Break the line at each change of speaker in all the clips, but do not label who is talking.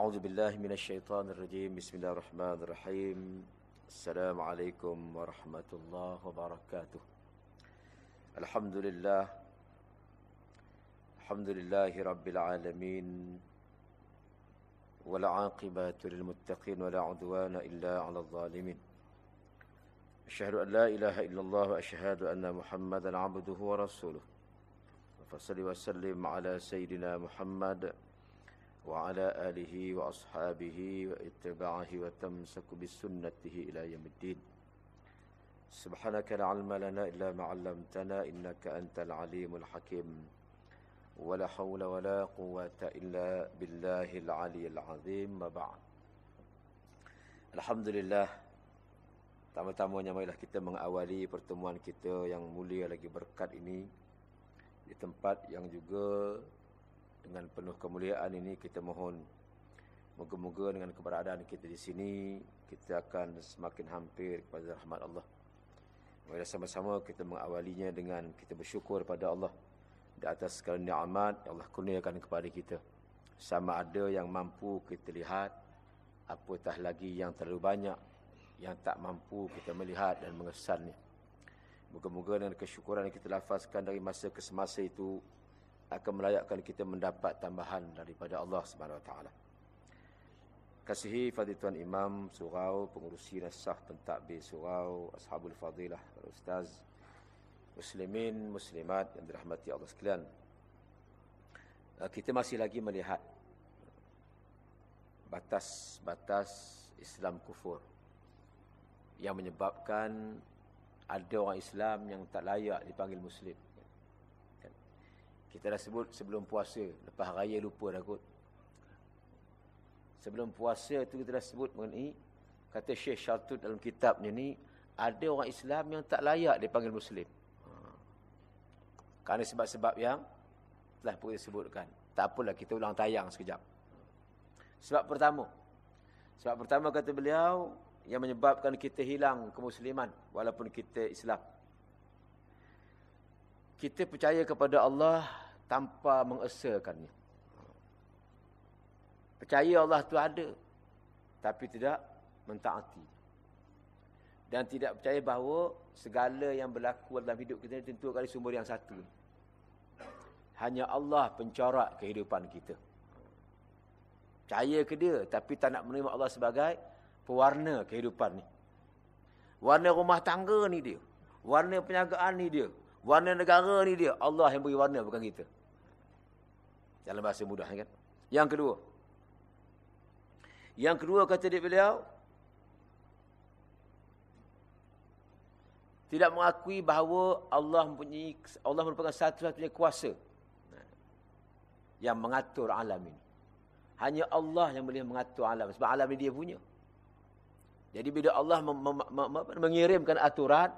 أعوذ بالله من الشيطان الرجيم. بسم الله الرحمن الرحيم. السلام عليكم ورحمة الله وبركاته. الحمد لله. الحمد لله رب العالمين. والعاقبة للمتقين ولا عدوان إلا على الظالمين. أشهد أن لا إله إلا الله وأشهد أن محمدا عبده ورسوله. فصل وسلم على سيدنا محمد وعلى آله وأصحابه واتباعه وتمسك بسنته إلى يوم الدين سبحانك لا علم لنا إلا ما علمتنا إنك أنت العليم الحكيم ولا حول ولا قوة إلا بالله العلي العظيم وبعد الحمد لله Tama-tamanya marilah kita mengawali pertemuan kita yang mulia lagi berkat ini di tempat yang juga dengan penuh kemuliaan ini kita mohon moga-moga dengan keberadaan kita di sini kita akan semakin hampir kepada rahmat Allah. Marilah sama-sama kita mengawalinya dengan kita bersyukur pada Allah di atas segala nikmat yang Allah kurniakan kepada kita. Sama ada yang mampu kita lihat apatah lagi yang terlalu banyak yang tak mampu kita melihat dan mengesannya. Moga-moga dengan kesyukuran yang kita lafazkan dari masa ke semasa itu akan melayakkan kita mendapat tambahan daripada Allah Subhanahu Wa Taala. Kasihi Fadil Imam Surau, pengurusi nasah pentadbir Surau, Ashabul Fadilah, Ustaz, Muslimin, Muslimat yang dirahmati Allah sekalian. Eh, kita masih lagi melihat batas-batas Islam kufur yang menyebabkan ada orang Islam yang tak layak dipanggil Muslim. Kita dah sebut sebelum puasa, lepas raya lupa dah kot. Sebelum puasa tu kita dah sebut mengenai, kata Syekh Syaltud dalam kitabnya ni, ada orang Islam yang tak layak dipanggil Muslim. Kerana sebab-sebab yang telah pun disebutkan. Tak apalah, kita ulang tayang sekejap. Sebab pertama, sebab pertama kata beliau, yang menyebabkan kita hilang kemusliman walaupun kita Islam. Kita percaya kepada Allah tanpa mengesakannya. Percaya Allah itu ada tapi tidak mentaati. Dan tidak percaya bahawa segala yang berlaku dalam hidup kita tentu kali sumber yang satu. Hanya Allah pencorak kehidupan kita. Percaya ke dia tapi tak nak menerima Allah sebagai pewarna kehidupan ni. Warna rumah tangga ni dia. Warna penyagaan ni dia. Warna negara ni dia. Allah yang beri warna bukan kita. Dalam bahasa mudah kan. Yang kedua. Yang kedua kata dia beliau. Tidak mengakui bahawa Allah mempunyai Allah merupakan satu-satunya kuasa. Yang mengatur alam ini. Hanya Allah yang boleh mengatur alam. Sebab alam ini dia punya. Jadi bila Allah mengirimkan aturan,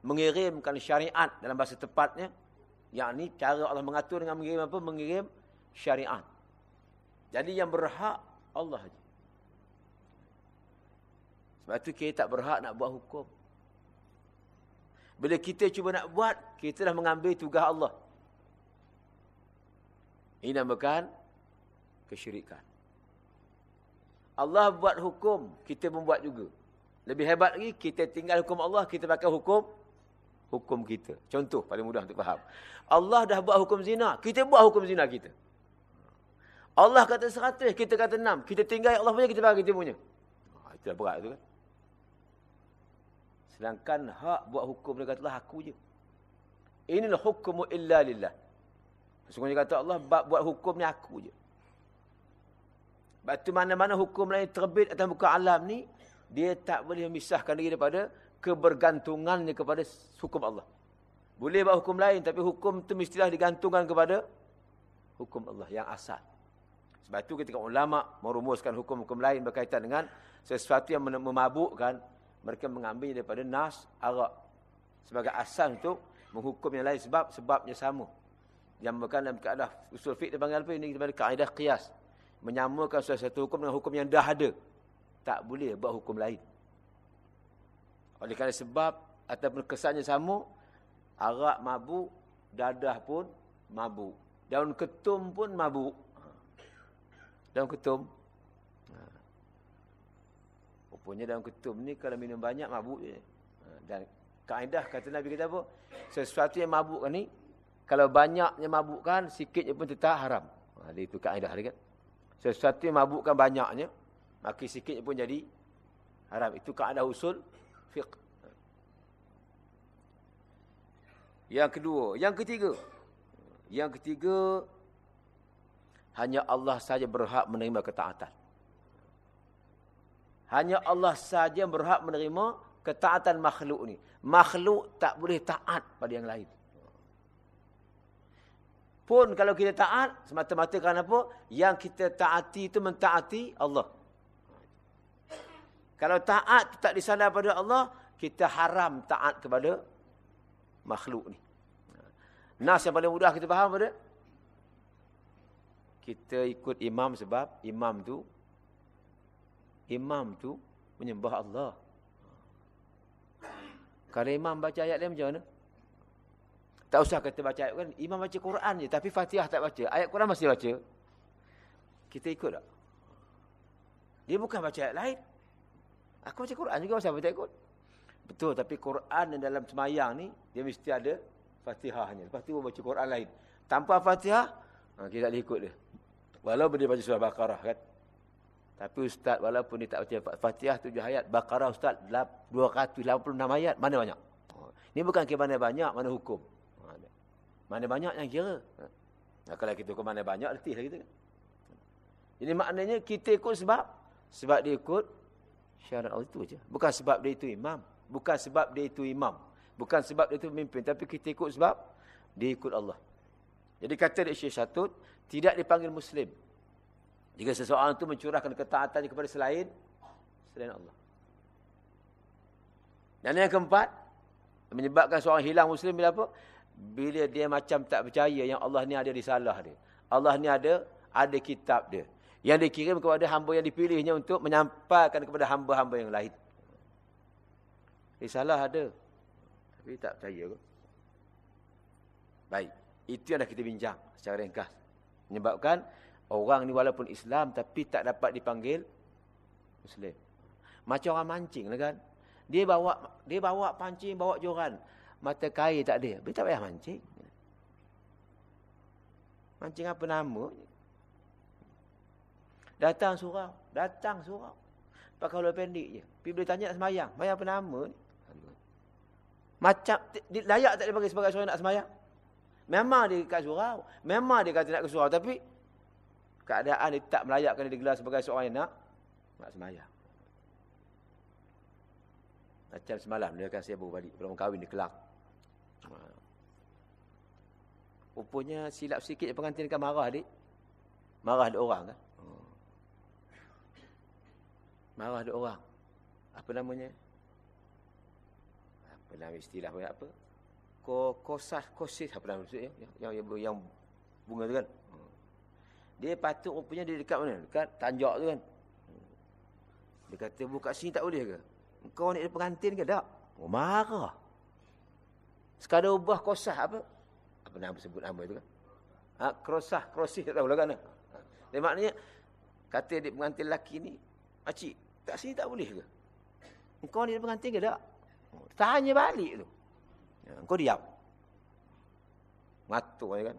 mengirimkan syariat dalam bahasa tepatnya, yakni cara Allah mengatur dengan mengirim apa? Mengirim syariat. Jadi yang berhak Allah saja. Sebab itu kita tak berhak nak buat hukum. Bila kita cuba nak buat, kita dah mengambil tugas Allah. Ini namakan kesyirikan. Allah buat hukum, kita membuat juga. Lebih hebat lagi, kita tinggal hukum Allah, kita pakai hukum hukum kita. Contoh paling mudah untuk faham. Allah dah buat hukum zina, kita buat hukum zina kita. Allah kata seratus, kita kata enam. Kita tinggal Allah punya, kita pakai kita punya. Ha, itu dah berat tu kan. Sedangkan hak buat hukum dia katalah aku je. Inilah hukumu illa lillah. Sesungguhnya kata Allah buat hukum ni aku je. Sebab mana-mana hukum lain terbit atas muka alam ni, dia tak boleh memisahkan diri daripada kebergantungannya kepada hukum Allah. Boleh buat hukum lain, tapi hukum tu mestilah digantungkan kepada hukum Allah yang asal. Sebab tu ketika ulama merumuskan hukum-hukum lain berkaitan dengan sesuatu yang memabukkan, mereka mengambil daripada nas, arak. Sebagai asal untuk menghukum yang lain sebab sebabnya sama. Yang bukan dalam keadaan usul fiqh dia apa ini daripada kaedah qiyas menyamakan sesuatu hukum dengan hukum yang dah ada. Tak boleh buat hukum lain. Oleh kerana sebab ataupun kesannya sama, arak mabuk, dadah pun mabuk. Daun ketum pun mabuk. Daun ketum Rupanya dalam ketum ni kalau minum banyak mabuk je. Ha, dan kaedah kata Nabi kata apa? Sesuatu yang mabuk ni kalau banyaknya mabukkan sikitnya pun tetap haram. Ha, itu kaedah dia kan. Sesuatu yang mabukkan banyaknya maka sikitnya pun jadi haram. Itu kaedah usul fiqh. Yang kedua, yang ketiga. Yang ketiga hanya Allah saja berhak menerima ketaatan. Hanya Allah saja berhak menerima ketaatan makhluk ni. Makhluk tak boleh taat pada yang lain. Pun kalau kita taat, semata-mata kerana apa? Yang kita taati itu mentaati Allah. Kalau taat tak disandar pada Allah, kita haram taat kepada makhluk ni. Nas yang paling mudah kita faham pada? Kita ikut imam sebab imam tu imam tu menyembah Allah. Kalau imam baca ayat dia macam mana? Tak usah kata baca ayat kan. Imam baca Quran je. Tapi Fatihah tak baca. Ayat Quran masih baca. Kita ikut tak? Dia bukan baca ayat lain. Aku baca Quran juga. Masa tak ikut? Betul. Tapi Quran yang dalam semayang ni. Dia mesti ada Fatihahnya. Lepas tu baca Quran lain. Tanpa Fatihah. Ha, kita tak boleh ikut dia. Walaupun dia baca surah Baqarah kan. Tapi ustaz walaupun dia tak baca Fatihah tujuh ayat, Baqarah ustaz 286 ayat, mana banyak? Ini bukan kira mana banyak, mana hukum. Mana banyak yang kira. Nah, kalau kita ikut mana banyak, letih lah kita. Jadi maknanya kita ikut sebab, sebab dia ikut syarat Allah itu saja. Bukan sebab dia itu imam. Bukan sebab dia itu imam. Bukan sebab dia itu pemimpin. Tapi kita ikut sebab dia ikut Allah. Jadi kata dia Syekh Syatut, tidak dipanggil Muslim. Jika seseorang itu mencurahkan ketaatannya kepada selain selain Allah. Dan yang keempat, menyebabkan seorang hilang Muslim bila apa? Bila dia macam tak percaya yang Allah ni ada risalah dia. Allah ni ada ada kitab dia. Yang dikirim kepada hamba yang dipilihnya untuk menyampaikan kepada hamba-hamba yang lain. Risalah ada. Tapi tak percaya. Baik. Itu yang dah kita bincang secara ringkas. Menyebabkan Orang ni walaupun Islam tapi tak dapat dipanggil Muslim. Macam orang mancing lah kan. Dia bawa dia bawa pancing, bawa joran. Mata kain tak ada. Dia tak payah mancing. Mancing apa nama? Datang surau. Datang surau. Pakai hulu pendek je. Pergi boleh tanya nak semayang. Semayang apa nama ni? Macam, layak tak dia panggil sebagai seorang nak semayang? Memang dia kat surau. Memang dia kata nak ke surau. Tapi keadaan dia tak melayakkan dia digelar sebagai seorang yang nak nak semayang. Macam semalam dia akan saya baru balik belum kahwin di Kelang. Ha. Rupanya silap sikit pengantin kan marah dik. Marah ada orang kan. Ha. Marah ada orang. Apa namanya? Apa nama istilah apa? Ko kosas kosis apa nama maksudnya? Yang yang, yang bunga tu kan. Dia patut rupanya dia dekat mana? Dekat tanjak tu kan. Dia kata buka sini tak boleh ke? Kau ni pengantin ke tak? Oh marah. Sekadar ubah kosah apa? Apa nama sebut nama itu kan? Ha, krosah, krosih tak tahu lah kan? Dia maknanya, kata dia pengantin lelaki ni, Makcik, kat sini tak boleh ke? Kau ni pengantin ke tak? Tanya balik tu. Kau diam. Ngatur kan?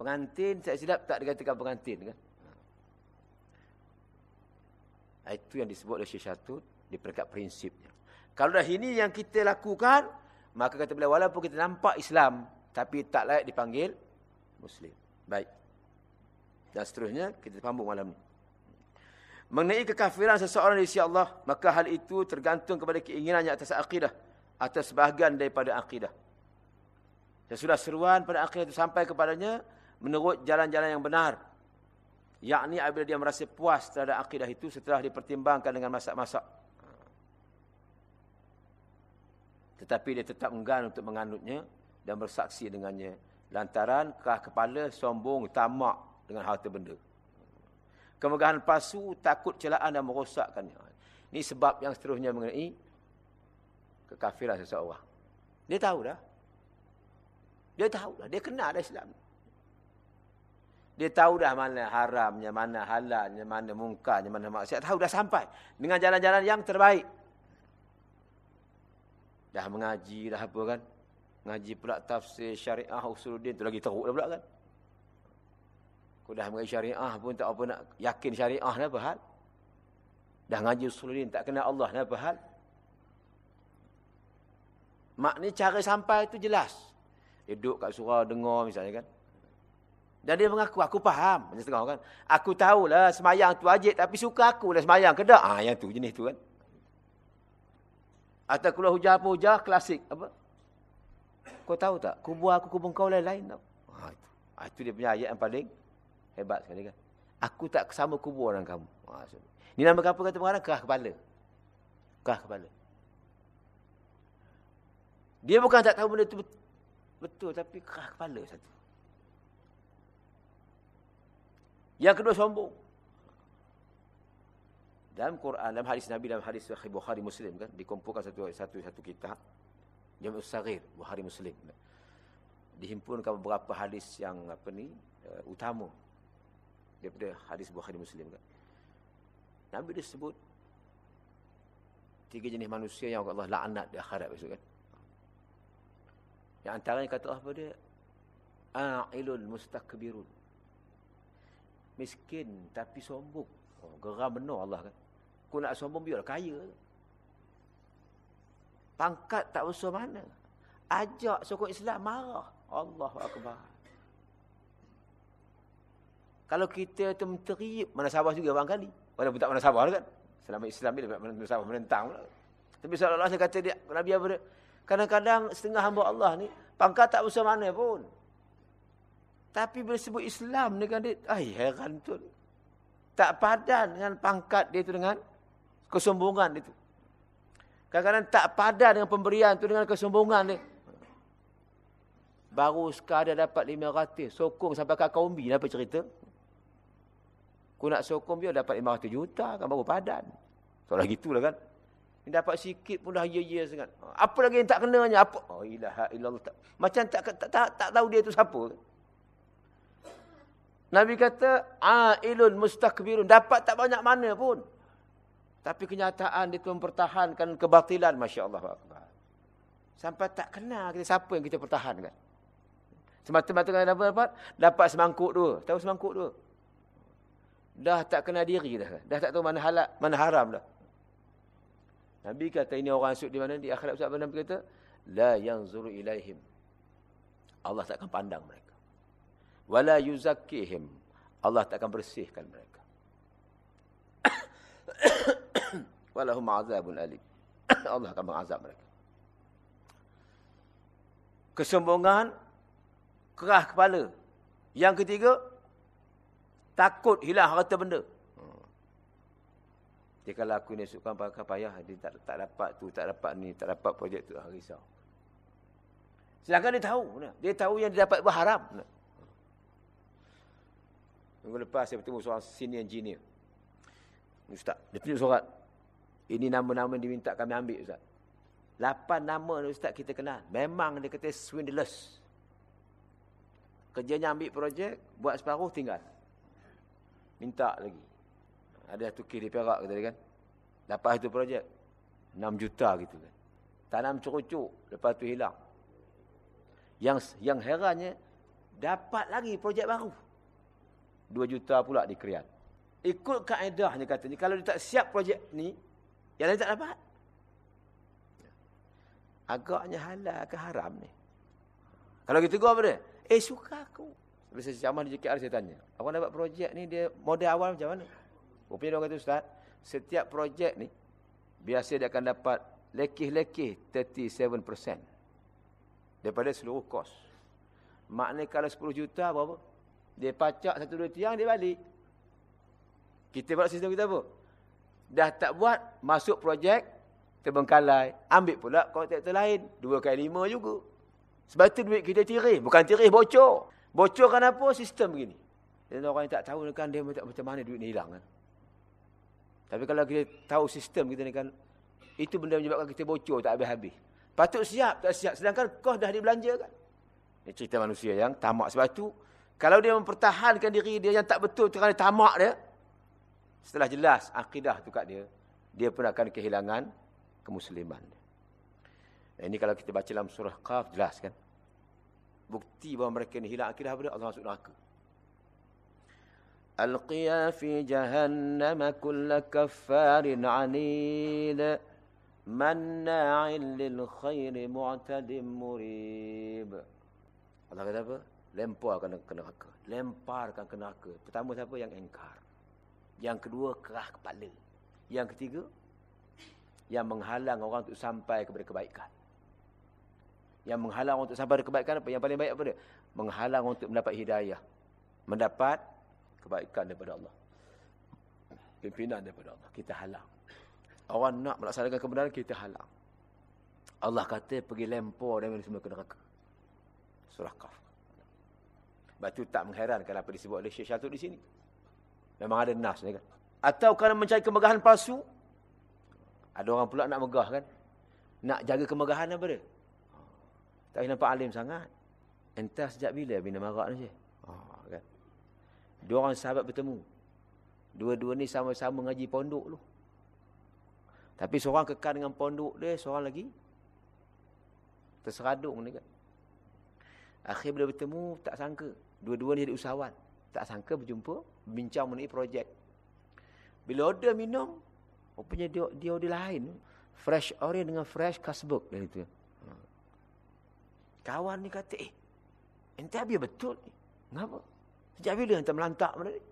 Pengantin saya silap tak dikatakan pengantin kan. Ha, itu yang disebut oleh Syekh Syatut di peringkat prinsipnya. Kalau dah ini yang kita lakukan, maka kata beliau walaupun kita nampak Islam tapi tak layak dipanggil Muslim. Baik. Dan seterusnya kita sambung malam ni. Mengenai kekafiran seseorang di sisi Allah, maka hal itu tergantung kepada keinginannya atas akidah atau sebahagian daripada akidah. Sesudah seruan pada akidah itu sampai kepadanya, menurut jalan-jalan yang benar. Yakni apabila dia merasa puas terhadap akidah itu setelah dipertimbangkan dengan masak-masak. Tetapi dia tetap enggan untuk menganutnya dan bersaksi dengannya. Lantaran kah kepala sombong tamak dengan harta benda. Kemegahan palsu takut celaan dan merosakkannya. Ini sebab yang seterusnya mengenai kekafiran seseorang. Dia tahu dah. Dia tahu dah. Dia kenal dah Islam. Dia tahu dah mana haramnya, mana halalnya, mana mungkarnya, mana maksiat. Tahu dah sampai. Dengan jalan-jalan yang terbaik. Dah mengaji, dah apa kan. Ngaji pula tafsir syariah usuluddin. Itu lagi teruk dah pula kan. Kau dah mengaji syariah pun tak apa nak yakin syariah ni apa hal. Dah ngaji usuluddin tak kenal Allah ni apa hal. Maknanya cara sampai itu jelas. Duduk kat surau dengar misalnya kan. Dan dia mengaku, aku faham. Macam setengah kan. Aku tahulah semayang tu wajib. Tapi suka aku lah semayang ke tak? Ah, yang tu jenis tu kan. Atau keluar hujah apa hujah, klasik. Apa? Kau tahu tak? Kubur aku, kubur kau lain-lain tau. Ah, itu. Ah, itu dia punya ayat yang paling hebat sekali kan. Aku tak sama kubur dengan kamu. Ah, so. Ini nama apa kata pengarang? Kerah kepala. Kerah kepala. Dia bukan tak tahu benda itu betul. Betul, tapi kerah kepala satu. Yang kedua sombong. Dalam Quran, dalam hadis Nabi, dalam hadis Bukhari Muslim kan, dikumpulkan satu satu satu kitab. Jami'us Saghir, Bukhari Muslim. Dihimpunkan beberapa hadis yang apa ni, uh, utama. Daripada hadis Bukhari Muslim kan. Nabi dia sebut tiga jenis manusia yang Allah laknat di akhirat besok kan. Yang antaranya kata Allah pada a'ilul mustakbirun miskin tapi sombong. Oh, geram benar Allah kan. Kau nak sombong biarlah kaya. Pangkat tak usah mana. Ajak sokong Islam marah. Allahu akbar. Kalau kita tu menterip mana sabar juga bang kali. Walaupun tak mana sabar kan. Selama Islam ni mana sabar menentang. Tapi sallallahu alaihi kata dia Nabi apa dia? Kadang-kadang setengah hamba Allah ni pangkat tak usah mana pun. Tapi bila sebut Islam kan dia, ay heran tu. Tak padan dengan pangkat dia tu dengan kesombongan dia tu. Kadang-kadang tak padan dengan pemberian tu dengan kesombongan dia. Baru sekadar dapat 500, sokong sampai kat kaumbi, apa cerita? Kau nak sokong dia dapat 500 juta kan baru padan. Soalan gitulah kan. Ini dapat sikit pun dah ya-ya sangat. Apa lagi yang tak kenanya? Apa? Oh ilaha illallah. Macam tak tak, tak, tak tahu dia tu siapa. Nabi kata, A'ilun mustakbirun. Dapat tak banyak mana pun. Tapi kenyataan dia tu mempertahankan kebatilan. Masya Allah. Sampai tak kenal kita siapa yang kita pertahankan. Semata-mata kan dapat, dapat, dapat semangkuk dua. Tahu semangkuk dua? Dah tak kenal diri dah. Dah tak tahu mana halal, mana haram dah. Nabi kata ini orang masuk di mana? Di akhirat Ustaz Nabi kata, La yang zuru ilaihim. Allah tak akan pandang mereka. Wala yuzakkihim. Allah tak akan bersihkan mereka. Walahum azabun alim. Allah akan mengazab mereka. Kesombongan kerah kepala. Yang ketiga takut hilang harta benda dia kalau aku ni suka pakai payah dia tak, tak dapat tu tak dapat ni tak dapat projek tu risau sedangkan dia tahu dia tahu yang dia dapat berharap Minggu lepas saya bertemu seorang senior engineer. Ustaz, dia tunjuk surat. Ini nama-nama diminta kami ambil Ustaz. Lapan nama ni Ustaz kita kenal. Memang dia kata swindlers. Kerjanya ambil projek, buat separuh tinggal. Minta lagi. Ada satu kiri perak kata dia kan. Lepas itu projek. 6 juta gitu kan. Tanam cucuk, lepas tu hilang. Yang yang herannya, dapat lagi projek baru. 2 juta pula di Krian. Ikut kaedahnya katanya, kalau dia tak siap projek ni, yang lain tak dapat. Agaknya halal ke haram ni. Kalau kita gua apa dia? Eh, suka aku. Bila saya ceramah di JKR, saya tanya. Awak dapat projek ni, dia model awal macam mana? Rupanya dia kata, Ustaz, setiap projek ni, biasa dia akan dapat lekih-lekih 37% daripada seluruh kos. Maknanya kalau 10 juta, berapa? Dia pacak satu dua tiang, dia balik. Kita buat sistem kita apa? Dah tak buat, masuk projek, terbengkalai. Ambil pula kontraktor lain. Dua kali lima juga. Sebab itu duit kita tirih. Bukan tirih, bocor. Bocor kan apa? Sistem begini. Dan orang yang tak tahu kan dia macam mana duit ni hilang kan. Tapi kalau kita tahu sistem kita ni kan, itu benda menyebabkan kita bocor tak habis-habis. Patut siap, tak siap. Sedangkan kos dah dibelanjakan. Ini cerita manusia yang tamak. Sebab itu Kalau dia mempertahankan diri dia yang tak betul kerana tamak dia, setelah jelas akidah tu kat dia, dia pun akan kehilangan kemusliman. Ini kalau kita baca dalam surah Qaf jelas kan. Bukti bahawa mereka ni hilang akidah pada Allah masuk neraka. Fi jahannam kull kaffarin 'anid manna'in lil khair mu'tadim murib. Allah kata apa? Lemparkan ke neraka. Lemparkan ke neraka. Pertama siapa yang engkar? Yang kedua kerah kepala. Yang ketiga yang menghalang orang untuk sampai kepada kebaikan. Yang menghalang orang untuk sampai kepada kebaikan apa? Yang paling baik apa dia? Menghalang untuk mendapat hidayah. Mendapat kebaikan daripada Allah. Pimpinan daripada Allah. Kita halang. Orang nak melaksanakan kebenaran, kita halang. Allah kata pergi lempar dengan semua ke neraka. Surah Kaf. Batu tak mengherankan apa disebut oleh Syekh Syatud di sini. Memang ada nas ni kan. Atau kerana mencari kemegahan palsu. Ada orang pula nak megah kan. Nak jaga kemegahan apa dia? Tak nampak alim sangat. Entah sejak bila bina marak ni je. Dua orang sahabat bertemu. Dua-dua ni sama-sama ngaji pondok tu. Tapi seorang kekal dengan pondok dia, seorang lagi terseradung ni kan. Akhir bila bertemu, tak sangka. Dua-dua ni jadi usahawan. Tak sangka berjumpa, bincang mengenai projek. Bila order minum, rupanya dia, dia order lain. Fresh orient dengan fresh kasbuk. Dan itu. Ha. Kawan ni kata, eh, ente habis betul ni. Kenapa? Sejak bila ente melantak benda ni?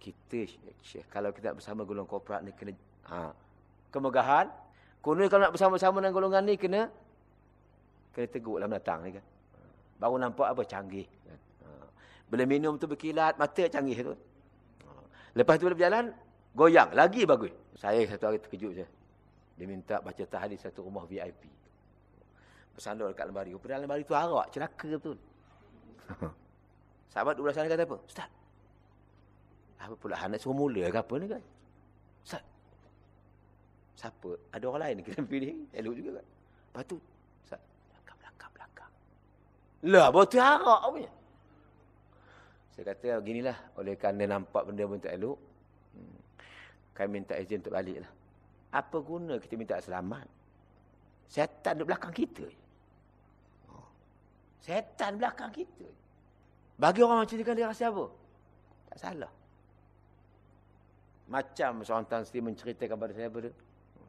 Kita, Syekh, kalau kita bersama golongan korporat ni, kena ha, kemegahan. Kuno kalau nak bersama-sama dengan golongan ni, kena kena tegur dalam datang ni kan. Baru nampak apa canggih. Ha. Bila minum tu berkilat, mata canggih tu. Ha. Lepas tu bila berjalan, goyang. Lagi bagus. Saya satu hari terkejut je. Dia minta baca tahlil satu rumah VIP. Bersandar dekat lemari. Padahal lemari tu arak. Celaka betul. Sahabat dua sana kata apa? Ustaz. Apa pula anak suruh mula ke apa ni kan? Ustaz. Siapa? Ada orang lain kita pilih. Elok juga kan? Lepas tu, lah, botol arak punya. Saya kata, beginilah. Oleh kerana nampak benda pun tak elok. Hmm, kami minta izin untuk balik lah. Apa guna kita minta selamat? Setan di belakang kita. Oh. Setan belakang kita. Bagi orang macam ni kan dia rasa apa? Tak salah. Macam seorang Tan Sri menceritakan kepada saya. Pada.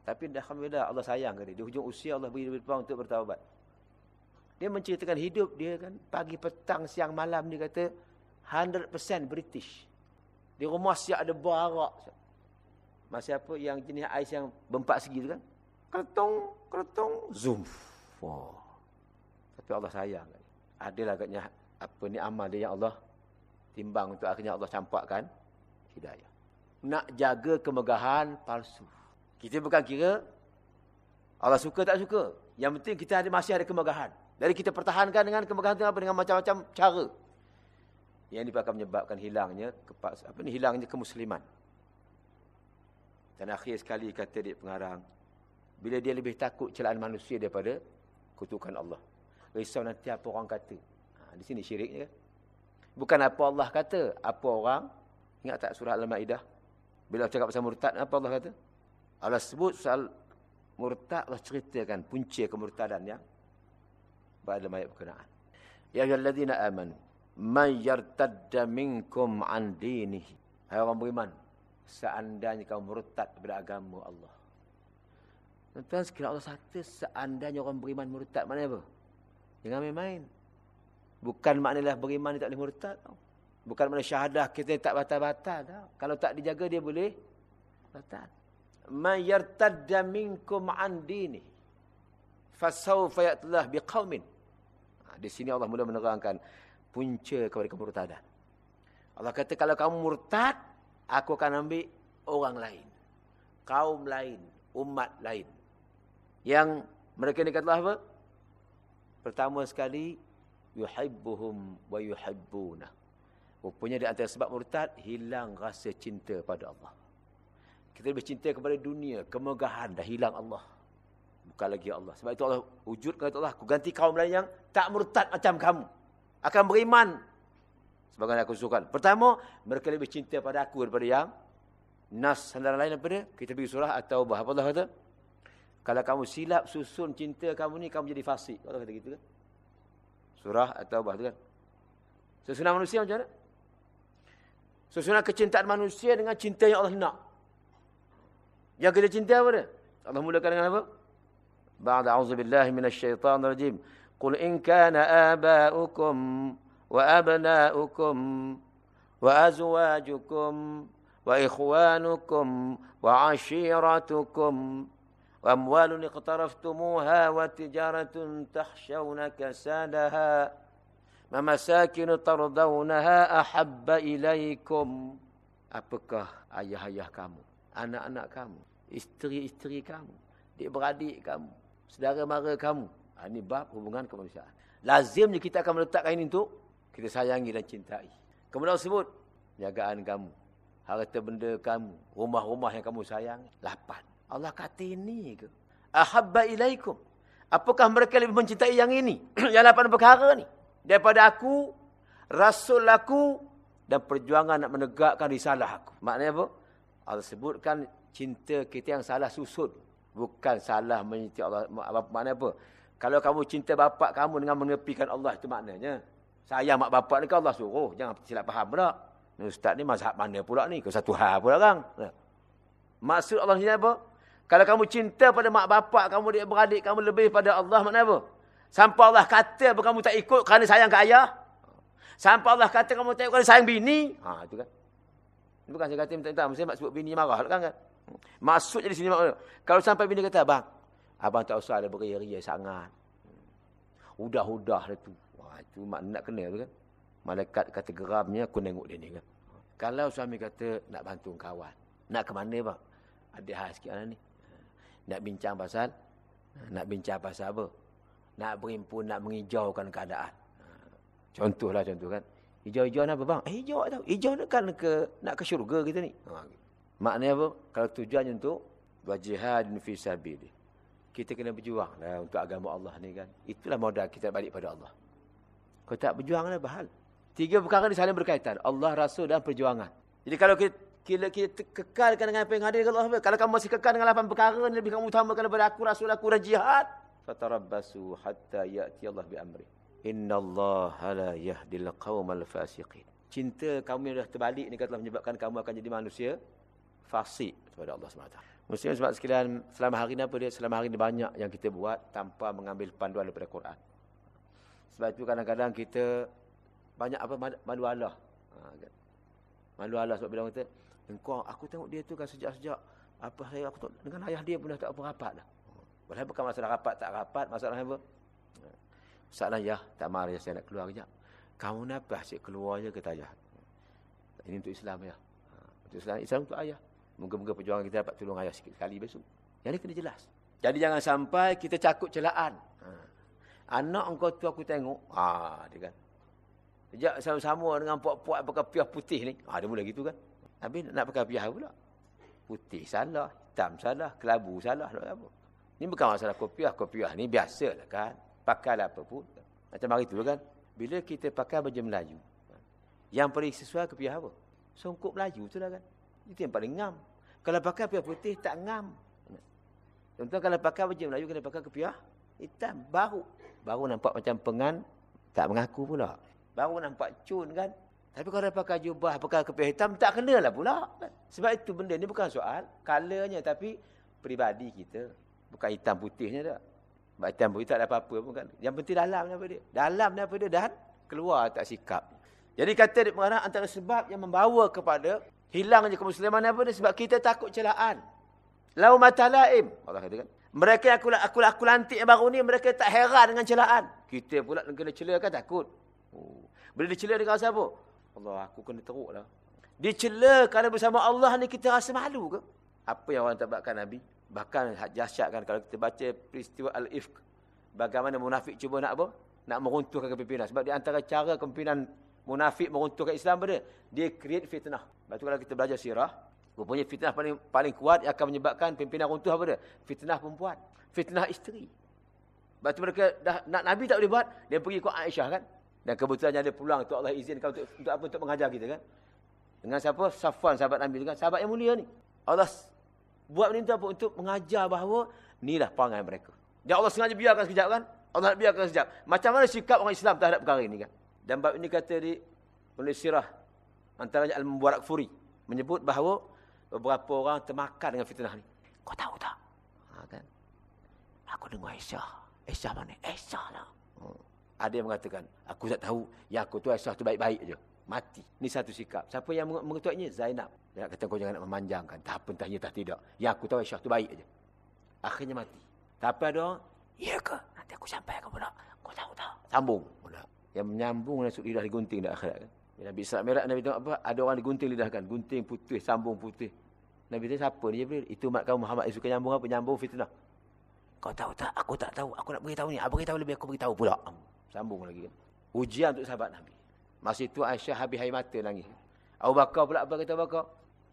Tapi Alhamdulillah Allah sayang ke dia. Di hujung usia Allah beri peluang untuk bertawabat. Dia menceritakan hidup dia kan pagi petang siang malam dia kata 100% British. Di rumah siap ada barak. Masih apa yang jenis ais yang berempat segi tu kan? Keretong, keretong, zoom. Wow. Tapi Allah sayang. Adalah agaknya apa ni amal dia yang Allah timbang untuk akhirnya Allah campakkan hidayah. Nak jaga kemegahan palsu. Kita bukan kira Allah suka tak suka. Yang penting kita ada masih ada kemegahan. Dari kita pertahankan dengan kemegahan apa dengan macam-macam cara. Yang ini akan menyebabkan hilangnya apa ni hilangnya kemusliman. Dan akhir sekali kata dia pengarang, bila dia lebih takut celaan manusia daripada kutukan Allah. Risau nanti apa orang kata. Di sini syiriknya kan. Bukan apa Allah kata, apa orang. Ingat tak surah Al-Ma'idah? Bila cakap pasal murtad, apa Allah kata? Allah sebut soal murtad, Allah ceritakan punca kemurtadan yang pada ayat berkenaan. Ya ayyuhallazina amanu man yartadda minkum an dinihi. Hai orang beriman, seandainya kamu murtad daripada agama Allah. Tuan-tuan sekiranya Allah kata seandainya orang beriman murtad mana apa? Jangan main-main. Bukan maknalah beriman dia tak boleh murtad. Bukan makna syahadah kita tak batal-batal. Kalau tak dijaga dia boleh batal. Man yartadda minkum an dinihi fasawfa ya'tillah biqaumin di sini Allah mula menerangkan punca kepada kemurtadan. Allah kata kalau kamu murtad, aku akan ambil orang lain. Kaum lain, umat lain. Yang mereka ni kata apa? Pertama sekali, yuhibbuhum wa yuhibbuna. Rupanya di antara sebab murtad, hilang rasa cinta pada Allah. Kita lebih cinta kepada dunia, kemegahan, dah hilang Allah. Bukan lagi Allah. Sebab itu Allah wujud kata Allah. Aku ganti kaum lain yang tak murtad macam kamu. Akan beriman Sebagaimana aku sukan. Pertama, mereka lebih cinta pada aku daripada yang nas sandaran lain daripada kita pergi surah atau bah apa Allah kata? Kalau kamu silap susun cinta kamu ni kamu jadi fasik. Allah kata gitu kan? Surah At-Taubah tu kan. Susunan manusia macam mana? Susunan kecintaan manusia dengan cinta yang Allah nak. Yang kita cinta apa dia? Allah mulakan dengan apa? Ba'da auzubillahi minasyaitanirrajim. Qul in kana aba'ukum wa abna'ukum wa azwajukum wa ikhwanukum wa ashiratukum وأموال اقترفتموها وتجارة تخشون كسادها ومساكن ترضونها أحب إليكم Apakah ayah-ayah kamu, anak-anak kamu, isteri-isteri kamu, adik-beradik kamu, saudara mara kamu. Ha, ini bab hubungan kemanusiaan. Lazimnya kita akan meletakkan ini untuk kita sayangi dan cintai. Kemudian sebut, jagaan kamu, harta benda kamu, rumah-rumah yang kamu sayang. Lapan. Allah kata ini ke? Ahabba ilaikum. Apakah mereka lebih mencintai yang ini? yang lapan perkara ni. Daripada aku, rasul aku, dan perjuangan nak menegakkan risalah aku. Maknanya apa? Allah sebutkan cinta kita yang salah susun. Bukan salah mencintai Allah. Maknanya apa? Kalau kamu cinta bapak kamu dengan menepikan Allah itu maknanya. Sayang mak bapak ni kan Allah suruh. Jangan silap faham pula. Ustaz ni mazhab mana pula ni? Kau satu hal pula kan? Maksud Allah ni apa? Kalau kamu cinta pada mak bapak kamu, dia beradik kamu lebih pada Allah, maknanya apa? Sampai Allah kata kamu tak ikut kerana sayang ke ayah. Sampai Allah kata kamu tak ikut kerana sayang bini. Ha, itu kan. Ini bukan saya kata minta-minta. Mesti mak sebut bini marah kan? kan? Maksudnya di sini maknanya. Kalau sampai bini kata, bang, abang tak usah ada beria-ria sangat. Udah-udah lah tu. Wah, itu mak nak kena tu kan. Malaikat kata geramnya, aku tengok dia ni kan. Kalau suami kata nak bantu kawan. Nak ke mana bang? Ada hal sikit lah ni. Nak bincang pasal? Nak bincang pasal apa? Nak berimpun, nak mengijaukan keadaan. Contohlah contoh kan. Hijau-hijau apa bang? Eh, hijau tahu. Hijau nak kan ke, nak ke syurga kita ni. Ha. Maknanya apa? Kalau tujuannya untuk wajihadin fi sabili. Kita kena berjuang lah untuk agama Allah ni kan. Itulah modal kita balik pada Allah. Kalau tak berjuang lah bahal. Tiga perkara ni saling berkaitan. Allah, Rasul dan perjuangan. Jadi kalau kita, kita, kita kekalkan dengan apa yang ada Allah, kalau kamu masih kekal dengan lapan perkara ni, lebih kamu utamakan daripada aku, Rasul, aku dan jihad. Fatarabbasu hatta ya'ti Allah bi'amri. Inna Allah la yahdil qawmal fasiqin. Cinta kamu yang dah terbalik ni telah menyebabkan kamu akan jadi manusia fasik kepada Allah SWT. Muslim sebab sekalian selama hari ni apa dia? Selama hari ni banyak yang kita buat tanpa mengambil panduan daripada Quran. Sebab itu kadang-kadang kita banyak apa malu Allah. Ha, kan? Malu Allah sebab bila kata, engkau aku tengok dia tu kan sejak-sejak apa saya aku tak, dengan ayah dia pun dah tak apa rapat dah. Padahal bukan masalah rapat tak rapat, masalah apa? Masalah ya, tak marah ya, saya nak keluar kejap. Kamu ni apa asyik keluar je kata ayah. Ini untuk Islam ya. Ha, untuk Islam, Islam untuk ayah. Moga-moga perjuangan kita dapat tolong ayah sikit sekali besok. Yang ni kena jelas. Jadi jangan sampai kita cakut celaan. Ha. Anak engkau tu aku tengok. Ha, dia kan. Sejak sama-sama dengan puak-puak pakai piah putih ni. Ha, dia mula gitu kan. Habis nak pakai piah pula. Putih salah. Hitam salah. Kelabu salah. Apa. Ini bukan masalah kopiah. Kopiah ni biasa lah kan. Pakai apa pun. Macam hari tu kan. Bila kita pakai baju Melayu. Yang paling sesuai kopiah apa? Songkok Melayu tu lah kan. Itu yang paling ngam. Kalau pakai kepiah putih, tak ngam. Contoh kalau pakai baju Melayu, kena pakai kepiah hitam. Baru. Baru nampak macam pengan, tak mengaku pula. Baru nampak cun kan. Tapi kalau pakai jubah, pakai kepiah hitam, tak kena lah pula. Sebab itu benda ni bukan soal. Colornya, tapi peribadi kita. Bukan hitam putihnya tak. Sebab hitam putih tak ada apa-apa pun kan. Yang penting dalam apa dia. Dalam apa dia. Dan keluar tak sikap. Jadi kata dia mengarah antara sebab yang membawa kepada Hilang je kemusliman apa ni? Sebab kita takut celaan. Lau matalaim. Allah kata kan. Mereka yang aku, aku, aku lantik yang baru ni, mereka tak heran dengan celaan. Kita pula kena celah kan takut. Oh. Bila dicela dengan siapa? Allah, aku kena teruk lah. Dicela kerana bersama Allah ni kita rasa malu ke? Apa yang orang tak buatkan Nabi? Bahkan jasyat kan kalau kita baca peristiwa Al-Ifq. Bagaimana munafik cuba nak apa? Nak meruntuhkan kepimpinan. Sebab di antara cara kepimpinan munafik meruntuhkan Islam pada dia create fitnah. Lepas tu kalau kita belajar sirah, rupanya fitnah paling paling kuat yang akan menyebabkan pimpinan runtuh apa dia? Fitnah perempuan, fitnah isteri. Lepas tu mereka dah nak Nabi tak boleh buat, dia pergi ke Aisyah kan. Dan kebetulannya ada peluang untuk Allah izinkan untuk, untuk apa? Untuk mengajar kita kan. Dengan siapa? Safwan sahabat Nabi dengan sahabat yang mulia ni. Allah buat ini apa? Untuk mengajar bahawa inilah perangai mereka. Dan Allah sengaja biarkan sekejap kan. Allah nak biarkan sekejap. Macam mana sikap orang Islam terhadap perkara ini kan. Dan bab ini kata di penulis sirah. Antaranya Al-Mubarak Furi. Menyebut bahawa beberapa orang termakan dengan fitnah ni. Kau tahu tak? Ha, kan? Aku dengar Aisyah. Aisyah mana? Aisyah lah. Hmm. Ada yang mengatakan, aku tak tahu. Yang aku tu Aisyah tu baik-baik je. Mati. Ini satu sikap. Siapa yang mengetuainya? Zainab. Dia kata kau jangan nak memanjangkan. Tak entah tak tidak. Yang aku tahu Aisyah tu baik je. Akhirnya mati. Tapi ada orang, ya ke? Nanti aku sampai ke pula. Kau tahu tak? Sambung. Pula. Yang menyambung dan lidah digunting dah akhirat kan. Nabi Isra Mi'raj Nabi tengok apa? Ada orang digunting lidah kan. Gunting putih, sambung putih. Nabi tanya siapa ni Jibril? Itu mak kamu Muhammad yang suka nyambung apa? Nyambung fitnah. Kau tahu tak? Aku tak tahu. Aku nak beritahu ni. Aku beritahu lebih aku beritahu pula. Sambung lagi kan. Ujian untuk sahabat Nabi. Masa itu Aisyah habis air mata nangis. Abu Bakar pula apa kata Abu Bakar?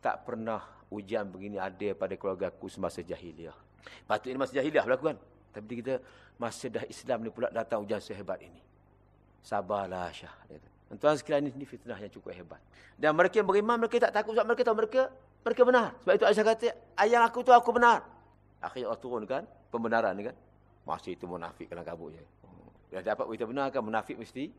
Tak pernah ujian begini ada pada keluarga aku semasa jahiliah. Patutnya masa jahiliah berlaku kan. Tapi kita masa dah Islam ni pula datang ujian sehebat ini. Sabarlah Aisyah. Tuan sekalian ini fitnah yang cukup hebat. Dan mereka yang beriman, mereka tak takut sebab mereka tahu mereka mereka benar. Sebab itu Aisyah kata, ayah aku tu aku benar. Akhirnya Allah turunkan pembenaran ni kan. Masih itu munafik kalau kabutnya. Dah dapat berita benar kan munafik mesti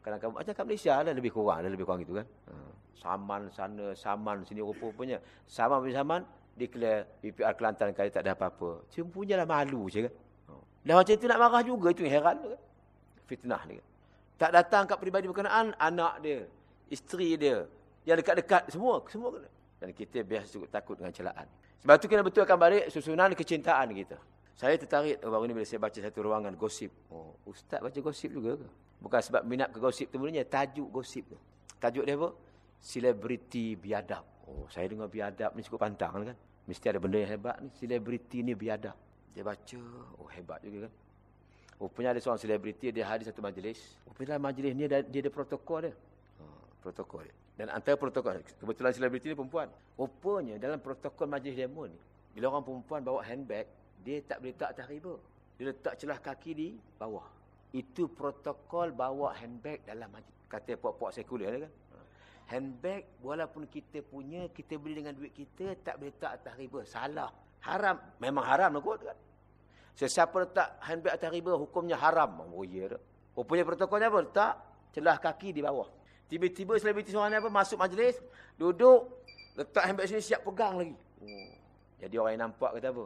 kadang kamu macam kat Malaysia lah lebih kurang, lebih kurang gitu kan. Ha. Saman sana, saman sini rupa-rupanya. Saman punya saman, declare PPR Kelantan kali tak ada apa-apa. Cuma punyalah malu je kan. Ha. Dan macam itu nak marah juga, itu yang heran. Kan? Fitnah ni kan. Tak datang kat peribadi berkenaan, anak dia, isteri dia, yang dekat-dekat, semua. semua kena. Dan kita biasa takut dengan celaan. Sebab itu kena betulkan balik susunan kecintaan kita. Saya tertarik baru ni bila saya baca satu ruangan gosip. Oh, ustaz baca gosip juga ke? Bukan sebab minat ke gosip tu mulanya, tajuk gosip tu. Tajuk dia apa? Selebriti biadab. Oh, saya dengar biadab ni cukup pantang kan? Mesti ada benda yang hebat ni. Selebriti ni biadab. Dia baca, oh hebat juga kan? Rupanya ada seorang selebriti, dia hadir satu majlis. Rupanya majlis ni dia, dia ada protokol dia. Oh, protokol dia. Dan antara protokol, kebetulan selebriti ni perempuan. Rupanya dalam protokol majlis demo ni, bila orang perempuan bawa handbag, dia tak boleh letak atas riba. Dia letak celah kaki di bawah. Itu protokol bawa handbag dalam majlis. Kata puak-puak sekuler kan. Handbag walaupun kita punya, kita beli dengan duit kita, tak boleh letak atas riba. Salah. Haram. Memang haram lah kot kan. Sesiapa letak handbag atas riba, hukumnya haram. Oh ya Rupanya protokolnya apa? Letak celah kaki di bawah. Tiba-tiba selebriti seorang ni apa? Masuk majlis, duduk, letak handbag sini siap pegang lagi. Oh. Jadi orang yang nampak kata apa?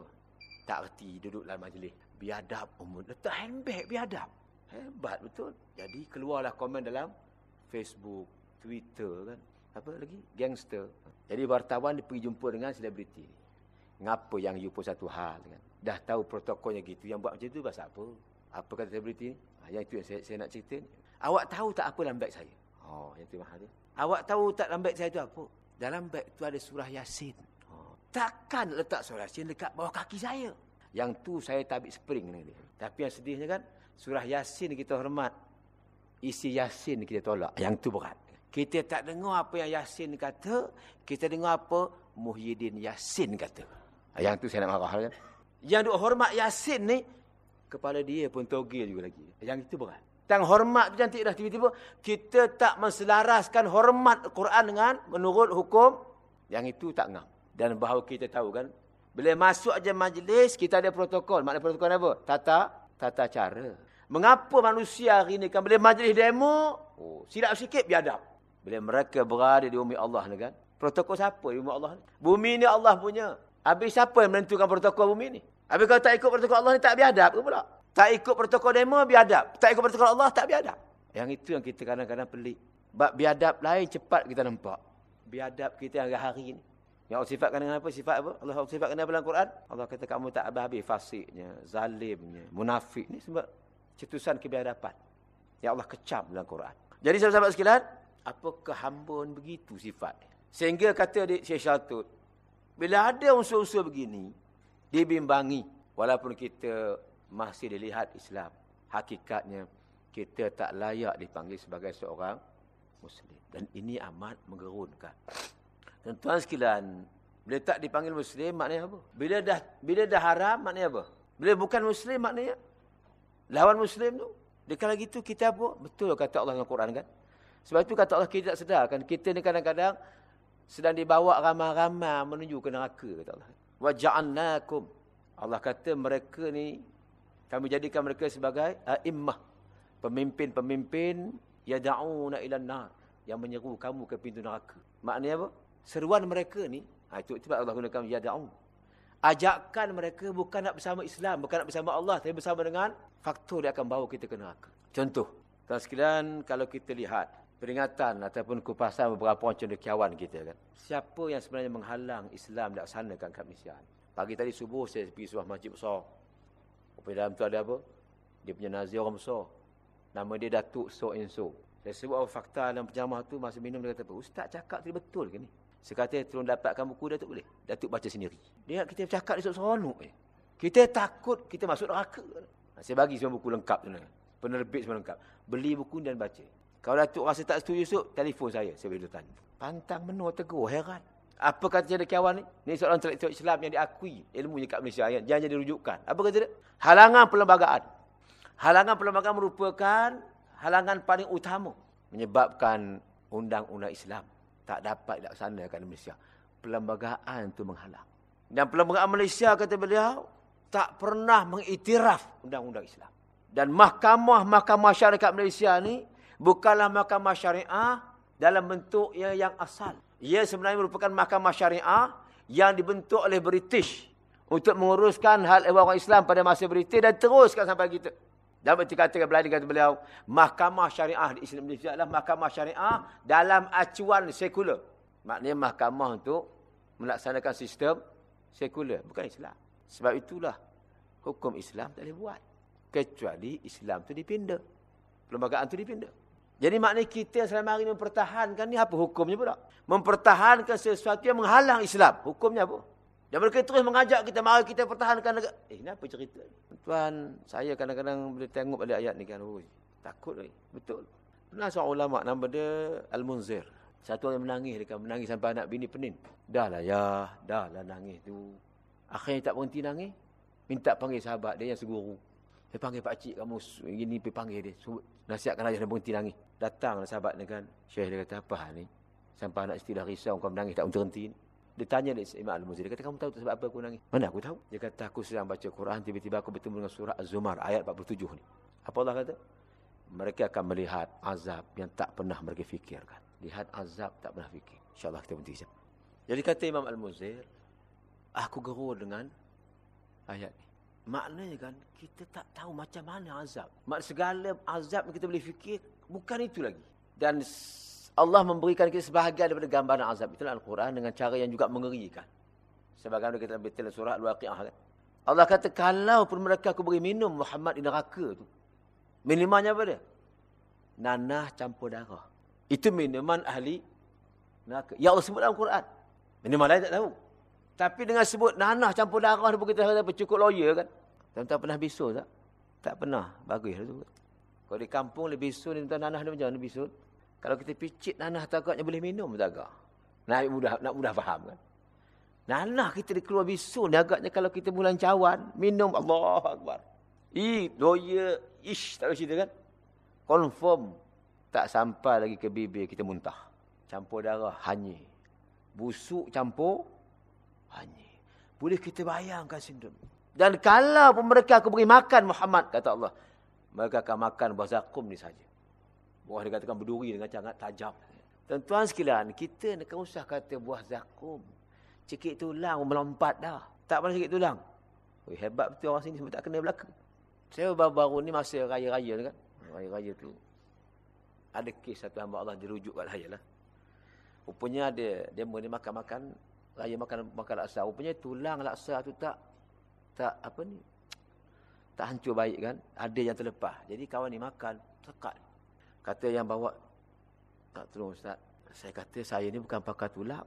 Tak reti duduk dalam majlis. Biadab umur. Letak handbag biadab. Hebat betul. Jadi keluarlah komen dalam Facebook, Twitter kan. Apa lagi? Gangster. Jadi wartawan dia pergi jumpa dengan selebriti. Ngapa yang you pun satu hal kan. Dah tahu protokolnya gitu. Yang buat macam tu pasal apa? Apa kata selebriti ni? Ha, yang itu yang saya, saya nak cerita ni. Awak tahu tak apa dalam beg saya? Oh, yang tu mahal dia. Awak tahu tak dalam beg saya tu apa? Dalam beg tu ada surah Yasin. Takkan letak surah Yasin dekat bawah kaki saya. Yang tu saya tabik spring. Tapi yang sedihnya kan, surah Yasin kita hormat. Isi Yasin kita tolak. Yang tu berat. Kita tak dengar apa yang Yasin kata. Kita dengar apa Muhyiddin Yasin kata. Yang tu saya nak marah kan. Yang duk hormat Yasin ni, kepala dia pun togel juga lagi. Yang itu berat. Tang hormat tu cantik dah tiba-tiba. Kita tak menselaraskan hormat Quran dengan menurut hukum. Yang itu tak ngam. Dan bahawa kita tahu kan. Bila masuk aja majlis, kita ada protokol. Maknanya protokol apa? Tata tata cara. Mengapa manusia hari ini kan bila majlis demo, oh, silap sikit biadab. Bila mereka berada di bumi Allah ni kan. Protokol siapa di bumi Allah ni? Bumi ni Allah punya. Habis siapa yang menentukan protokol bumi ni? Habis kalau tak ikut protokol Allah ni tak biadab ke pula? Tak ikut protokol demo biadab. Tak ikut protokol Allah tak biadab. Yang itu yang kita kadang-kadang pelik. Bab biadab lain cepat kita nampak. Biadab kita yang hari Yang Allah sifatkan dengan apa? Sifat apa? Allah sifatkan dalam Quran. Allah kata kamu tak habis-habis fasiknya, zalimnya, munafik. Ini sebab cetusan kebiadaban. Yang Allah kecam dalam Quran. Jadi sahabat-sahabat sekalian, apakah hamba begitu sifat? Sehingga kata di Syekh Syatut, bila ada unsur-unsur begini, dibimbangi. Walaupun kita masih dilihat Islam. Hakikatnya, kita tak layak dipanggil sebagai seorang Muslim. Dan ini amat menggerunkan. Tuan-tuan sekalian, bila tak dipanggil Muslim, maknanya apa? Bila dah bila dah haram, maknanya apa? Bila bukan Muslim, maknanya lawan Muslim tu. Dia kalau gitu kita apa? Betul kata Allah dalam Quran kan? Sebab itu kata Allah kita tak sedar kan. Kita ni kadang-kadang sedang dibawa ramai-ramai menuju ke neraka kata Allah. Wa ja'alnakum. Allah kata mereka ni kami jadikan mereka sebagai a'immah. Pemimpin-pemimpin yad'una ila nar yang menyeru kamu ke pintu neraka. Maknanya apa? Seruan mereka ni, ha, itu sebab Allah gunakan yad'un. Ajakan mereka bukan nak bersama Islam, bukan nak bersama Allah, tapi bersama dengan faktor yang akan bawa kita ke neraka. Contoh, tuan sekalian kalau kita lihat peringatan ataupun kupasan beberapa orang cendekiawan kita kan. Siapa yang sebenarnya menghalang Islam dilaksanakan kat Malaysia? Pagi tadi subuh saya pergi sebuah masjid besar. Apa dalam tu ada apa? Dia punya nazir orang besar. Nama dia Datuk So Enso. Saya sebut apa fakta dalam penjamah tu masa minum dia kata apa? Ustaz cakap tu betul ke ni? Saya kata tolong dapatkan buku Datuk boleh? Datuk baca sendiri. Dia kita cakap dia seronok eh. Kita takut kita masuk neraka. Saya bagi semua buku lengkap tu. Penerbit semua lengkap. Beli buku dan baca. Kalau Datuk rasa tak setuju esok, telefon saya. Saya boleh tanya. Pantang menua tegur, heran. Apa kata dia kawan ni? Ni seorang intelektual Islam yang diakui ilmunya kat Malaysia. Yang jangan jadi rujukan. Apa kata dia? Halangan perlembagaan. Halangan perlembagaan merupakan halangan paling utama. Menyebabkan undang-undang Islam tak dapat dilaksanakan di Malaysia. Perlembagaan itu menghalang. Dan perlembagaan Malaysia, kata beliau, tak pernah mengiktiraf undang-undang Islam. Dan mahkamah-mahkamah syarikat Malaysia ni bukanlah mahkamah syariah dalam bentuk yang, yang asal. Ia sebenarnya merupakan mahkamah syariah yang dibentuk oleh British untuk menguruskan hal orang Islam pada masa British dan teruskan sampai kita. Dalam erti kata belajar kata beliau, mahkamah syariah di Islam Malaysia adalah mahkamah syariah dalam acuan sekular. Maknanya mahkamah untuk melaksanakan sistem sekular, bukan Islam. Sebab itulah hukum Islam tak boleh buat. Kecuali Islam tu dipindah. Perlembagaan tu dipindah. Jadi maknanya kita yang selama hari ini mempertahankan ni apa hukumnya pula? Mempertahankan sesuatu yang menghalang Islam. Hukumnya apa? Dan mereka terus mengajak kita, mari kita pertahankan. Eh, ini apa cerita? Tuan, saya kadang-kadang boleh tengok balik ayat ni kan. Oh, takut ni. Betul. Pernah seorang ulama, nama dia Al-Munzir. Satu orang menangis, dia kan menangis sampai anak bini penin. Dah lah ya, dah lah nangis tu. Akhirnya tak berhenti nangis. Minta panggil sahabat dia yang seguru. Dia panggil pak cik kamu, ini pergi panggil dia. Nasihatkan aja dia berhenti nangis. Datang sahabat ni kan. Syekh dia kata, apa ni? Sampai anak isteri dah risau, kau menangis tak berhenti ni. Dia tanya dia, Imam Al-Muzir. Dia kata, kamu tahu sebab apa aku nangis? Mana aku tahu? Dia kata, aku sedang baca Quran, tiba-tiba aku bertemu dengan surah Az-Zumar, ayat 47 ni. Apa Allah kata? Mereka akan melihat azab yang tak pernah mereka fikirkan. Lihat azab tak pernah fikir. InsyaAllah kita berhenti sekejap. Jadi kata Imam Al-Muzir, aku gerur dengan ayat ni. Maknanya kan, kita tak tahu macam mana azab. Mak segala azab yang kita boleh fikir, bukan itu lagi. Dan Allah memberikan kita sebahagian daripada gambaran azab. Itulah Al-Quran dengan cara yang juga mengerikan. Sebagaimana kita dalam surah Al-Waqi'ah kan. Allah kata, kalau pun mereka aku beri minum Muhammad di neraka tu. Minumannya apa dia? Nanah campur darah. Itu minuman ahli neraka. Ya Allah sebut dalam Quran. Minuman lain tak tahu. Tapi dengan sebut nanah campur darah, dia berkata apa cukup lawyer kan. Tuan-tuan pernah bisul tak? Tak pernah. Bagus lah tu. Kalau di kampung lebih bisul, tuan nanah dia macam mana bisul? Kalau kita picit nanah takutnya boleh minum tak agak. Nak mudah, nak mudah faham kan? Nanah kita dikeluar bisul ni agaknya kalau kita bulan cawan, minum Allah Akbar. I, doya, ish, tak ada cerita kan? Confirm. Tak sampai lagi ke bibir kita muntah. Campur darah, hanyir. Busuk campur, hanyir. Boleh kita bayangkan sindrom. Dan kalau mereka aku beri makan Muhammad, kata Allah. Mereka akan makan buah zakum ni saja. Buah dikatakan berduri dengan sangat tajam. Tuan-tuan sekalian, kita nak usah kata buah zakum. Cekik tulang melompat dah. Tak pernah cekik tulang. Oh, hebat betul orang sini sebab tak kena belaka. Saya baru-baru ni masa raya-raya kan. Raya-raya tu. Ada kes satu hamba Allah dirujuk kat raya lah. Rupanya ada demo ni makan-makan. Raya makan makan laksa. Rupanya tulang laksa tu tak. Tak apa ni. Tak hancur baik kan. Ada yang terlepas. Jadi kawan ni makan. Tekat. Kata yang bawa, tak tolong Ustaz. Saya kata saya ni bukan pakar tulang.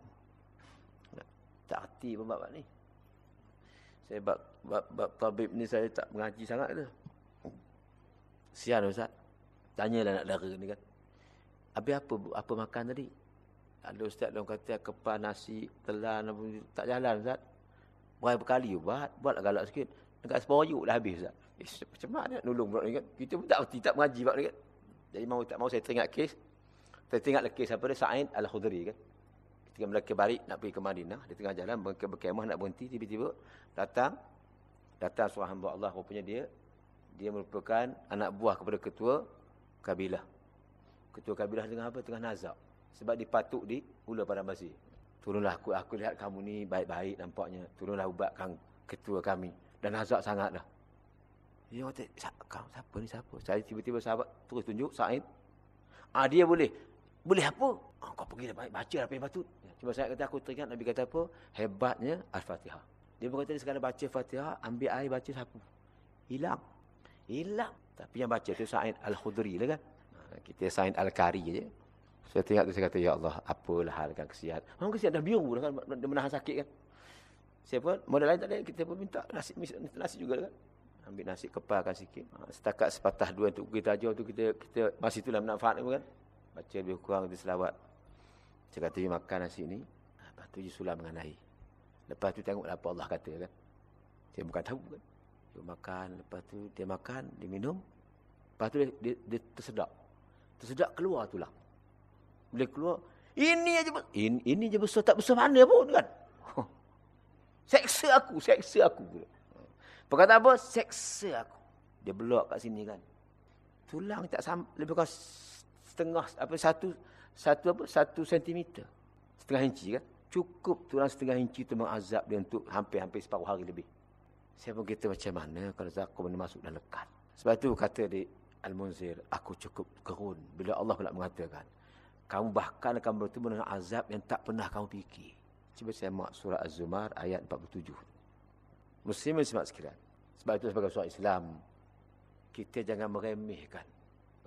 Tak hati pun bapak ni. Saya bab, bab, bab tabib ni saya tak mengaji sangat tu. Sian Ustaz. Tanyalah nak dara ni kan. Habis apa apa makan tadi? Ada Ustaz yang kata kepal nasi, telan, tak jalan Ustaz. Berapa kali buat? Buatlah galak sikit. Dekat separuh yuk dah habis Ustaz. Eh, macam mana nak nolong budak ni kan? Kita pun tak erti, tak mengaji budak ni kan? Jadi mau tak mau saya teringat kes. Saya teringat kes apa dia? Sa'id Al-Khudri kan? Ketika mereka balik nak pergi ke Madinah. Di tengah jalan berkemah nak berhenti. Tiba-tiba datang. Datang seorang hamba Allah. Rupanya dia. Dia merupakan anak buah kepada ketua kabilah. Ketua kabilah tengah apa? Tengah nazak. Sebab dipatuk di Ula pada Masih. Turunlah aku, aku lihat kamu ni baik-baik nampaknya. Turunlah ubatkan ketua kami. Dan nazak sangat dah. Dia kata, kau siapa ni siapa? Saya tiba-tiba sahabat terus tunjuk Said. Ah dia boleh. Boleh apa? Ah, kau pergi baca apa yang patut. Cuma saya kata aku teringat Nabi kata apa? Hebatnya Al-Fatihah. Dia berkata sekali baca Fatihah, ambil air baca sapu. Hilang. Hilang. Tapi yang baca tu Said Al-Khudri lah kan. Ah, kita Said Al-Kari je. Saya teringat tu saya kata, Ya Allah, apalah hal kan kesiat. Orang kesiat dah biru dah kan, dia menahan sakit kan. Siapa? Modal lain tak ada, kita pun minta nasi, nasi juga kan ambil nasi kepalkan sikit. Ha, setakat sepatah dua untuk kita ajar tu kita kita masih itulah manfaat kan. Baca lebih kurang di selawat. Saya kata dia makan nasi ni. Ha, lepas tu dia sulam dengan air. Lepas tu tengok apa Allah kata kan. Dia bukan tahu kan. Dia makan. Lepas tu dia makan. Dia minum. Lepas tu dia, dia, dia tersedak. Tersedak keluar tulang. Bila keluar. Ini aja ini, ini je besar tak besar mana pun kan. Seksa aku. Seksa aku. Perkata apa? Seksa aku. Dia belok kat sini kan. Tulang tak sam lebih kurang setengah apa satu satu apa satu sentimeter. Setengah inci kan? Cukup tulang setengah inci itu mengazab dia untuk hampir-hampir separuh hari lebih. Saya pun kata macam mana kalau zakum ini masuk dan lekat sebab itu kata di Al-Munzir aku cukup gerun. Bila Allah pula mengatakan kamu bahkan akan bertemu dengan azab yang tak pernah kamu fikir. Cuba saya mak surah Az-Zumar ayat 47 Muslimin semak sekalian. Sebab itu sebagai seorang Islam, kita jangan meremehkan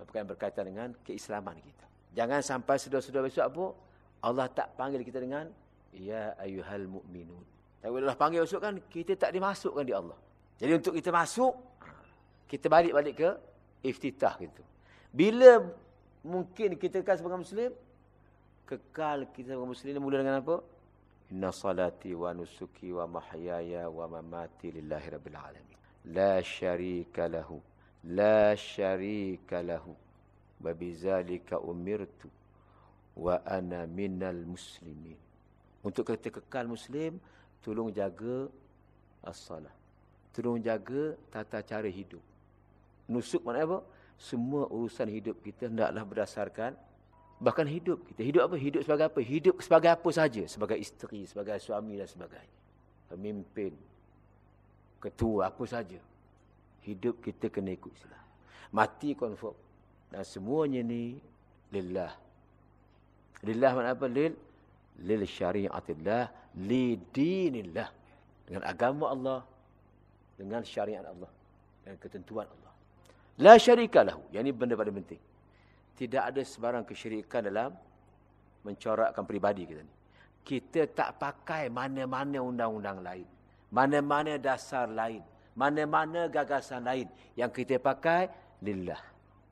apa yang berkaitan dengan keislaman kita. Jangan sampai sedar-sedar besok apa, Allah tak panggil kita dengan Ya ayuhal mu'minun. Tapi Allah panggil besok kan, kita tak dimasukkan di Allah. Jadi untuk kita masuk, kita balik-balik ke iftitah gitu. Bila mungkin kita kekal sebagai Muslim, kekal kita sebagai Muslim mula dengan apa? Inna salati wa nusuki wa mahyaya wa mamati lillahi rabbil alamin. La syarika lahu. La syarika lahu. Babizalika umirtu. Wa ana minal muslimin. Untuk kita kekal muslim, tolong jaga as-salah. Tolong jaga tata cara hidup. Nusuk mana apa? Semua urusan hidup kita hendaklah berdasarkan Bahkan hidup kita. Hidup apa? Hidup sebagai apa? Hidup sebagai apa saja. Sebagai isteri, sebagai suami dan sebagainya. Pemimpin. Ketua, apa saja. Hidup kita kena ikut Islam. Mati konfirm. Dan semuanya ni lillah. Lillah makna apa? Lil lil syariatillah li dinillah. Dengan agama Allah, dengan syariat Allah, dengan ketentuan Allah. La syarika lahu. Yang ini benda paling penting tidak ada sebarang kesyirikan dalam mencorakkan peribadi kita ni. Kita tak pakai mana-mana undang-undang lain. Mana-mana dasar lain. Mana-mana gagasan lain. Yang kita pakai, lillah.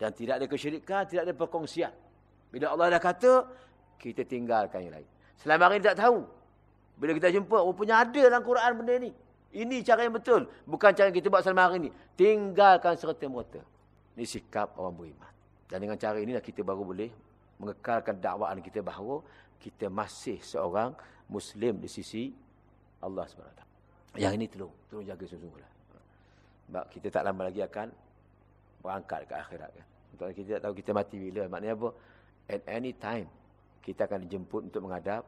Dan tidak ada kesyirikan, tidak ada perkongsian. Bila Allah dah kata, kita tinggalkan yang lain. Selama ini tak tahu. Bila kita jumpa, rupanya ada dalam Quran benda ni. Ini cara yang betul. Bukan cara yang kita buat selama hari ini. Tinggalkan serta-merta. Ini sikap orang beriman. Dan dengan cara inilah kita baru boleh mengekalkan dakwaan kita bahawa kita masih seorang Muslim di sisi Allah SWT. Yang ini tolong, tolong jaga sungguh-sungguhlah. Sebab kita tak lama lagi akan berangkat ke akhirat. Kan? Untuk kita tak tahu kita mati bila. Maknanya apa? At any time, kita akan dijemput untuk menghadap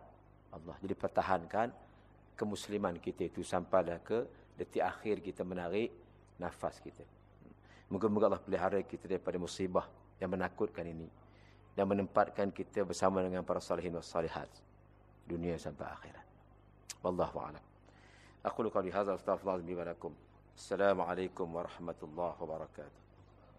Allah. Jadi pertahankan kemusliman kita itu sampailah ke detik akhir kita menarik nafas kita. Moga-moga Allah pelihara kita daripada musibah yang menakutkan ini dan menempatkan kita bersama dengan para salihin was salihat dunia sampai akhirat. Wallahu a'lam. Aku qali hadza astaghfirullah lakum. Assalamualaikum warahmatullahi wabarakatuh.